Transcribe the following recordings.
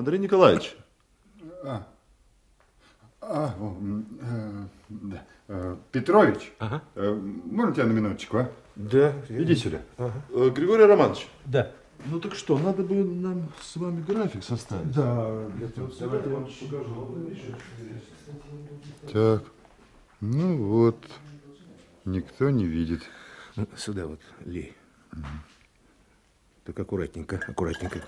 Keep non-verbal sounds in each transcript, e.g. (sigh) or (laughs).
Андрей Николаевич. А, а, э, да. Э, Петрович, Ага. э, можно тебя на минуточку, а? Да. Иди сюда. Э, Григорий Романович. Да. Ну так что, надо бы нам с вами график составить. Да, Давайте я вам покажу. Так, ну вот, никто не видит. Сюда вот лей. Так аккуратненько, аккуратненько.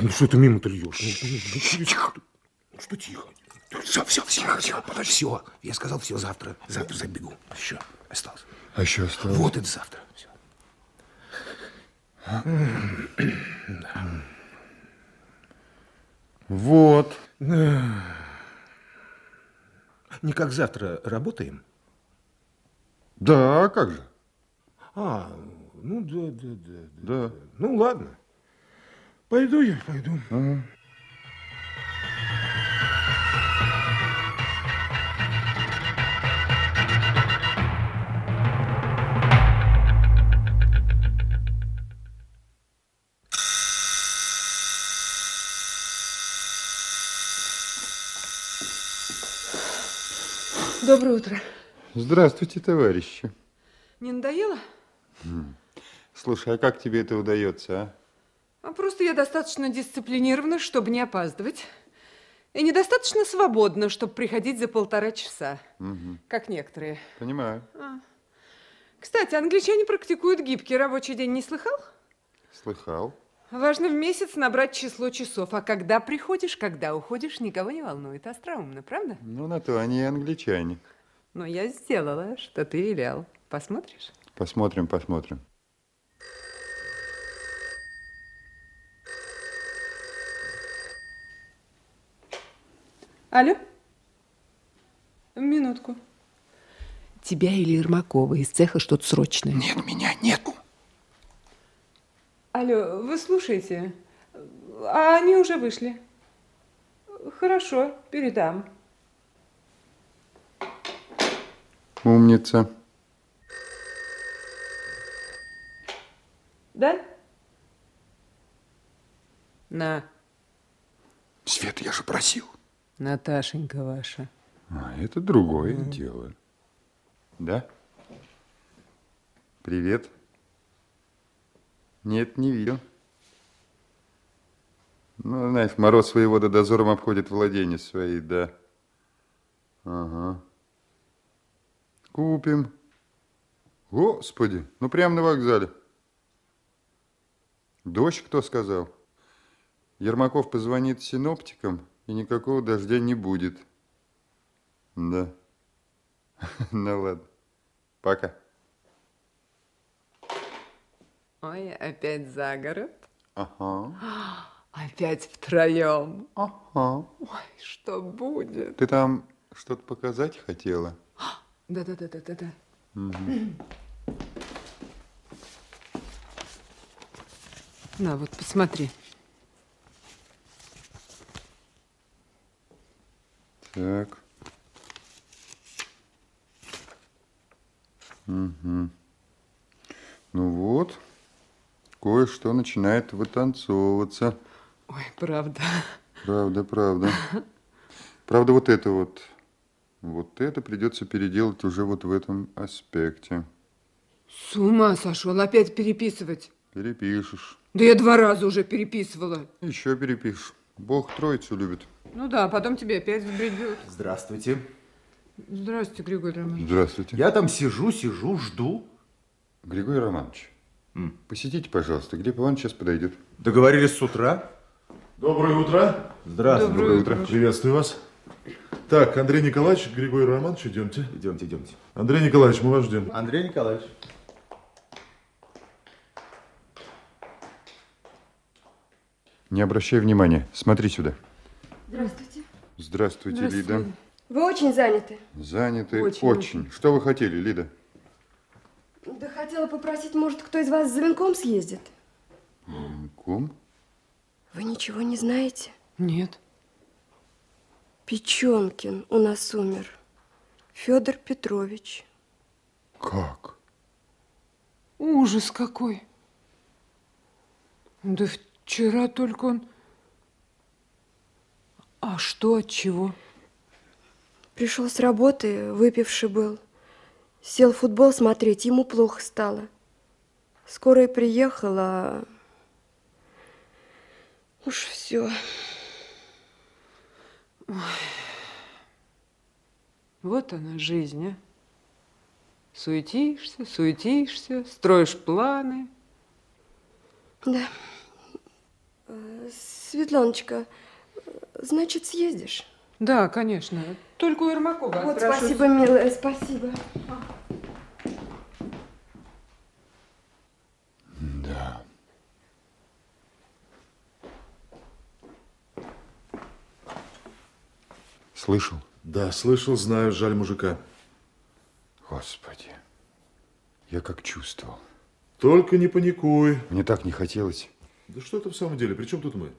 Ну что ты мимо-то льешь? Тихо. Ну что тихо? Все, все, все, все, подожди, все. Я сказал, все, завтра, завтра забегу. Все, осталось. А еще осталось? Вот это завтра. Все. Вот. Не как завтра работаем? Да, а как же? А, ну да, да, да. Да. Ну ладно. Пойду я, пойду. Ага. Доброе утро. Здравствуйте, товарищи. Не надоело? Слушай, а как тебе это удается, а? А просто я достаточно дисциплинирована, чтобы не опаздывать. И недостаточно свободна, чтобы приходить за полтора часа, Мгм. как некоторые. Понимаю. Кстати, англичане практикуют гибкий рабочий день, не слыхал? Слыхал. Важно в месяц набрать число часов, а когда приходишь, когда уходишь, никого не волнует. Остроумно, правда? Ну, на то они и англичане. Но я сделала, что ты велел. Посмотришь? Посмотрим, посмотрим. Алло? Минутку. Тебя или Ермакова из цеха что-то срочное. Нет, меня нету. Алло, вы слушаете? А они уже вышли. Хорошо, передам. Умница. Да? На, Света, я же просил. Наташенька ваша. А, это другое дело. Да? Привет. Нет, не видел. Ну, знаешь, мороз своего до дозором обходит владения свои, да. Ага. Купим. Господи, ну прямо на вокзале. Дождь, кто сказал? Ермаков позвонит синоптикам, и никакого дождя не будет. Да. (laughs) Ну ладно. Пока. Ой, опять за город? Ага. (gasps) Опять втроем. Ага. Ой, что будет? Ты там что-то показать хотела? (gasps) Да-да-да-да-да. На, вот посмотри. Так. Угу. Ну вот, кое-что начинает вытанцовываться. Ой, правда. Правда, правда. Правда, вот это вот, вот это придется переделать уже вот в этом аспекте. С ума сошел, опять переписывать. Перепишешь. Да я два раза уже переписывала. Еще перепишешь. Бог троицу любит. Ну да, потом тебе опять взбредет. Здравствуйте. Здравствуйте, Григорий Романович. Здравствуйте. Я там сижу, сижу, жду. Григорий Романович, посетите, пожалуйста. Глеб Иванович сейчас подойдет. Договорились с утра. Доброе утро. Здравствуйте. Доброе утро. Приветствую вас. Так, Андрей Николаевич, Григорий Романович, идемте. Идемте, идемте. Андрей Николаевич, мы вас ждем. Андрей Николаевич. Не обращай внимания. Смотри сюда. Здравствуйте. Здравствуйте, Лида. Вы очень заняты. Заняты Очень, очень. Что вы хотели, Лида? Да хотела попросить, может, кто из вас за венком съездит? Кум? Вы ничего не знаете? Нет. Печенкин у нас умер. Федор Петрович. Как? Ужас какой. Да вчера только он А что, от чего? Пришел с работы, выпивший был. Сел футбол смотреть, ему плохо стало. Скорая приехала. Уж все. Вот она, жизнь, а. Суетишься, суетишься, строишь планы. Да. Светланочка, значит, съездишь? Да, конечно. Только у Ермакова Вот, отпрошусь. спасибо, милая, спасибо. Да. Слышал? Да, слышал, знаю, жаль мужика. Господи, я как чувствовал. Только не паникуй. Мне так не хотелось. Да что это в самом деле? При чем тут мы?